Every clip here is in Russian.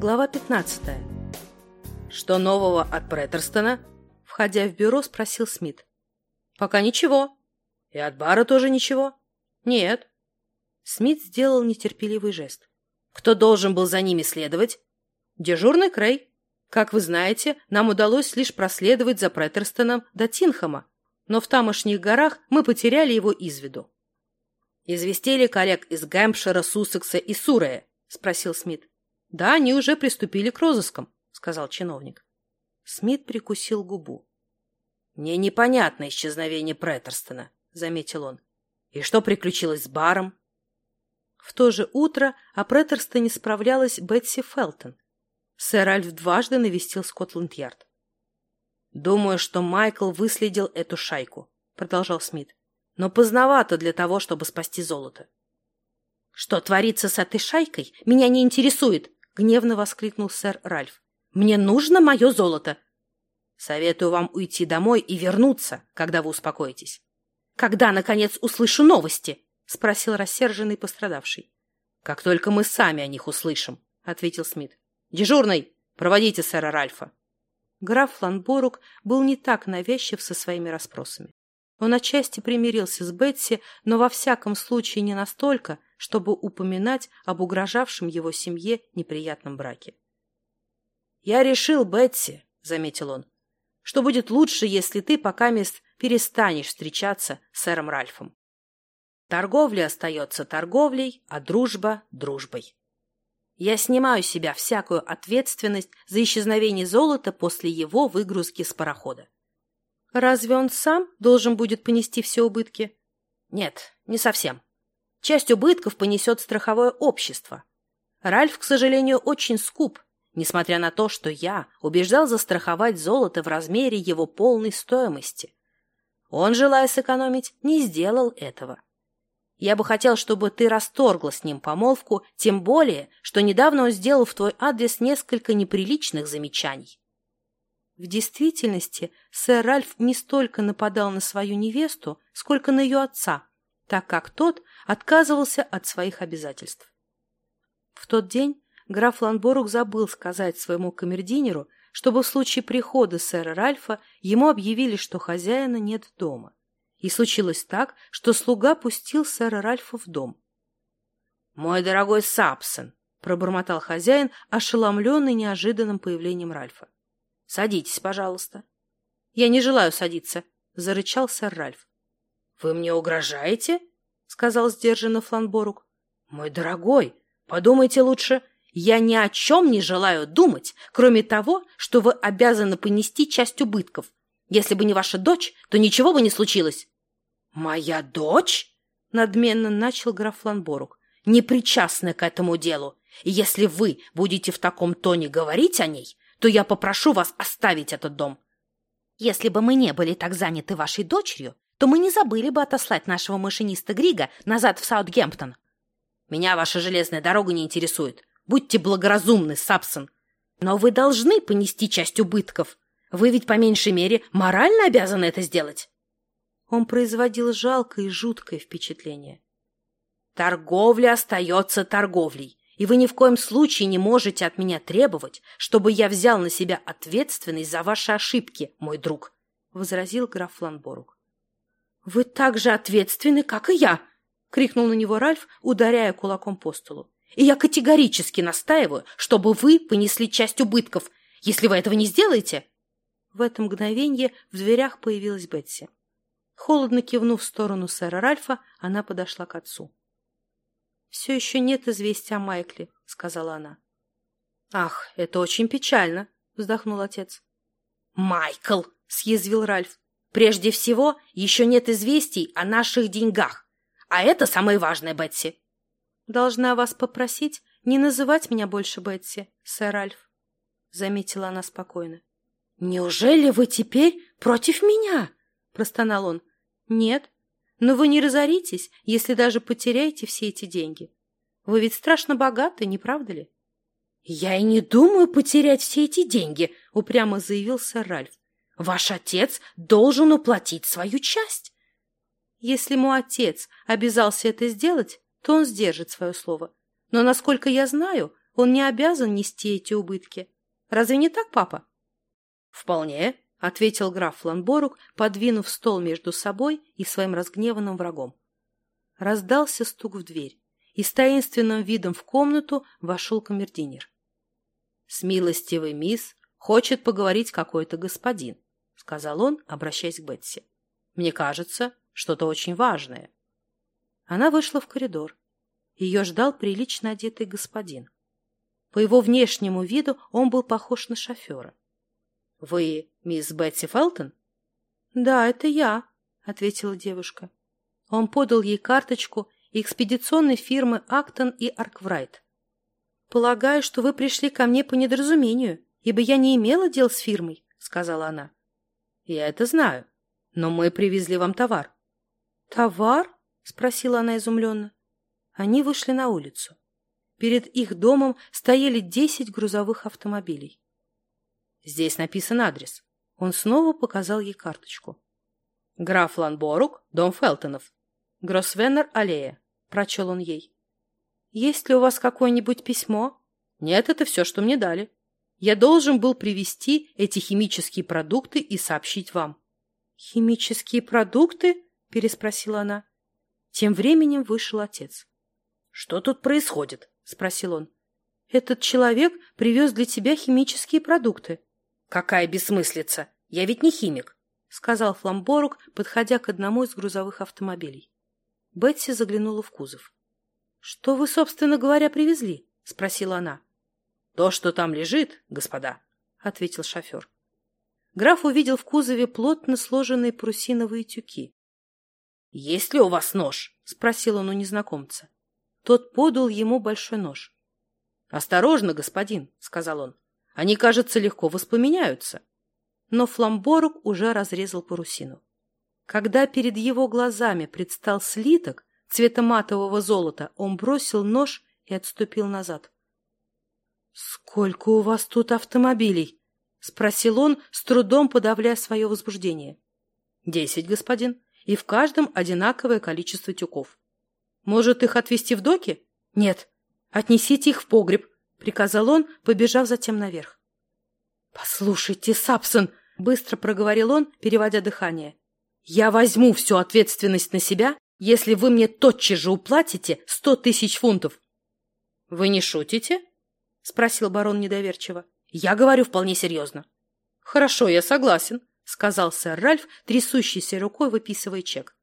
Глава 15. «Что нового от Преттерстона?» Входя в бюро, спросил Смит. «Пока ничего. И от бара тоже ничего?» «Нет». Смит сделал нетерпеливый жест. «Кто должен был за ними следовать?» «Дежурный Крей. Как вы знаете, нам удалось лишь проследовать за Преттерстоном до Тинхама, но в тамошних горах мы потеряли его из виду». «Известили коллег из Гэмпшира, Суссекса и Сурея?» — спросил Смит. «Да, они уже приступили к розыскам», — сказал чиновник. Смит прикусил губу. «Мне непонятно исчезновение Преттерстона», — заметил он. «И что приключилось с баром?» В то же утро о Преттерстоне справлялась Бетси Фелтон. Сэр Альф дважды навестил Скотланд-Ярд. «Думаю, что Майкл выследил эту шайку», — продолжал Смит. «Но поздновато для того, чтобы спасти золото». «Что творится с этой шайкой, меня не интересует», — гневно воскликнул сэр Ральф. «Мне нужно мое золото!» «Советую вам уйти домой и вернуться, когда вы успокоитесь». «Когда, наконец, услышу новости?» — спросил рассерженный пострадавший. «Как только мы сами о них услышим», — ответил Смит. «Дежурный, проводите сэра Ральфа». Граф Ланборук был не так навязчив со своими расспросами. Он отчасти примирился с Бетси, но во всяком случае не настолько, чтобы упоминать об угрожавшем его семье неприятном браке. «Я решил, Бетси», — заметил он, — «что будет лучше, если ты пока мест перестанешь встречаться с сэром Ральфом. Торговля остается торговлей, а дружба — дружбой. Я снимаю с себя всякую ответственность за исчезновение золота после его выгрузки с парохода. Разве он сам должен будет понести все убытки? Нет, не совсем. Часть убытков понесет страховое общество. Ральф, к сожалению, очень скуп, несмотря на то, что я убеждал застраховать золото в размере его полной стоимости. Он, желая сэкономить, не сделал этого. Я бы хотел, чтобы ты расторгла с ним помолвку, тем более, что недавно он сделал в твой адрес несколько неприличных замечаний. В действительности сэр Ральф не столько нападал на свою невесту, сколько на ее отца, так как тот отказывался от своих обязательств. В тот день граф Ланборук забыл сказать своему камердинеру, чтобы в случае прихода сэра Ральфа ему объявили, что хозяина нет дома. И случилось так, что слуга пустил сэра Ральфа в дом. «Мой дорогой Сапсон!» — пробормотал хозяин, ошеломленный неожиданным появлением Ральфа. «Садитесь, пожалуйста». «Я не желаю садиться», — зарычал сэр Ральф. «Вы мне угрожаете?» — сказал сдержанно Фланборук. «Мой дорогой, подумайте лучше. Я ни о чем не желаю думать, кроме того, что вы обязаны понести часть убытков. Если бы не ваша дочь, то ничего бы не случилось». «Моя дочь?» — надменно начал граф Фланборук. «Не причастна к этому делу. И если вы будете в таком тоне говорить о ней, то я попрошу вас оставить этот дом». «Если бы мы не были так заняты вашей дочерью, то мы не забыли бы отослать нашего машиниста Грига назад в Саутгемптон. Меня ваша железная дорога не интересует. Будьте благоразумны, Сапсон. Но вы должны понести часть убытков. Вы ведь по меньшей мере морально обязаны это сделать. Он производил жалкое и жуткое впечатление. Торговля остается торговлей, и вы ни в коем случае не можете от меня требовать, чтобы я взял на себя ответственность за ваши ошибки, мой друг, — возразил граф Ланборук. «Вы так же ответственны, как и я!» — крикнул на него Ральф, ударяя кулаком по столу. «И я категорически настаиваю, чтобы вы понесли часть убытков. Если вы этого не сделаете...» В это мгновение в дверях появилась Бетси. Холодно кивнув в сторону сэра Ральфа, она подошла к отцу. «Все еще нет известия о Майкле», — сказала она. «Ах, это очень печально», — вздохнул отец. «Майкл!» — съязвил Ральф. Прежде всего, еще нет известий о наших деньгах. А это самое важное, Бетси. Должна вас попросить не называть меня больше Бетси, сэр Альф, заметила она спокойно. Неужели вы теперь против меня? простонал он. Нет, но вы не разоритесь, если даже потеряете все эти деньги. Вы ведь страшно богаты, не правда ли? Я и не думаю потерять все эти деньги, упрямо заявил сэр Ральф. Ваш отец должен уплатить свою часть. Если мой отец обязался это сделать, то он сдержит свое слово. Но, насколько я знаю, Он не обязан нести эти убытки. Разве не так, папа? Вполне, ответил граф Фланборук, подвинув стол между собой и своим разгневанным врагом. Раздался стук в дверь, и с таинственным видом в комнату вошел камердинер. «С милостивой мисс хочет поговорить какой-то господин», — сказал он, обращаясь к Бетси. «Мне кажется, что-то очень важное». Она вышла в коридор. Ее ждал прилично одетый господин. По его внешнему виду он был похож на шофера. — Вы мисс Бетси Фелтон? — Да, это я, — ответила девушка. Он подал ей карточку экспедиционной фирмы «Актон и Аркврайт». «Полагаю, что вы пришли ко мне по недоразумению, ибо я не имела дел с фирмой», — сказала она. «Я это знаю, но мы привезли вам товар». «Товар?» — спросила она изумленно. Они вышли на улицу. Перед их домом стояли десять грузовых автомобилей. «Здесь написан адрес». Он снова показал ей карточку. «Граф Ланборук, дом Фелтонов. Гроссвеннер аллея», — прочел он ей. «Есть ли у вас какое-нибудь письмо?» «Нет, это все, что мне дали. Я должен был привезти эти химические продукты и сообщить вам». «Химические продукты?» — переспросила она. Тем временем вышел отец. «Что тут происходит?» — спросил он. «Этот человек привез для тебя химические продукты». «Какая бессмыслица! Я ведь не химик!» — сказал Фламборук, подходя к одному из грузовых автомобилей. Бетси заглянула в кузов. «Что вы, собственно говоря, привезли?» — спросила она. «То, что там лежит, господа», — ответил шофер. Граф увидел в кузове плотно сложенные парусиновые тюки. «Есть ли у вас нож?» — спросил он у незнакомца. Тот подал ему большой нож. «Осторожно, господин», — сказал он. «Они, кажется, легко воспламеняются». Но фламборук уже разрезал парусину. Когда перед его глазами предстал слиток цвета матового золота, он бросил нож и отступил назад. «Сколько у вас тут автомобилей?» — спросил он, с трудом подавляя свое возбуждение. «Десять, господин, и в каждом одинаковое количество тюков. Может, их отвезти в доки? Нет, отнесите их в погреб, приказал он, побежав затем наверх. Послушайте, Сапсон, быстро проговорил он, переводя дыхание. Я возьму всю ответственность на себя, если вы мне тотчас же уплатите сто тысяч фунтов. Вы не шутите? Спросил барон недоверчиво. Я говорю вполне серьезно. Хорошо, я согласен, сказал сэр Ральф, трясущейся рукой выписывая чек.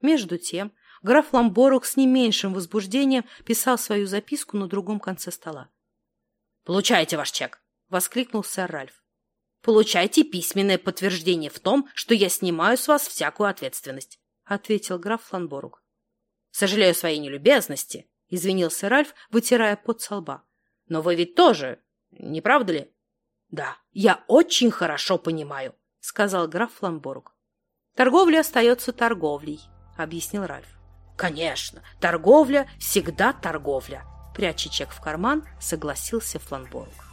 Между тем граф Ламборук с не меньшим возбуждением писал свою записку на другом конце стола. «Получайте ваш чек!» — воскликнул сэр Ральф. «Получайте письменное подтверждение в том, что я снимаю с вас всякую ответственность», — ответил граф Фланборук. «Сожалею своей нелюбезности», — извинился Ральф, вытирая пот со лба. «Но вы ведь тоже, не правда ли?» «Да, я очень хорошо понимаю», — сказал граф Фламборук. «Торговля остается торговлей», — объяснил Ральф. «Конечно, торговля всегда торговля», — пряча чек в карман, согласился Фланборук.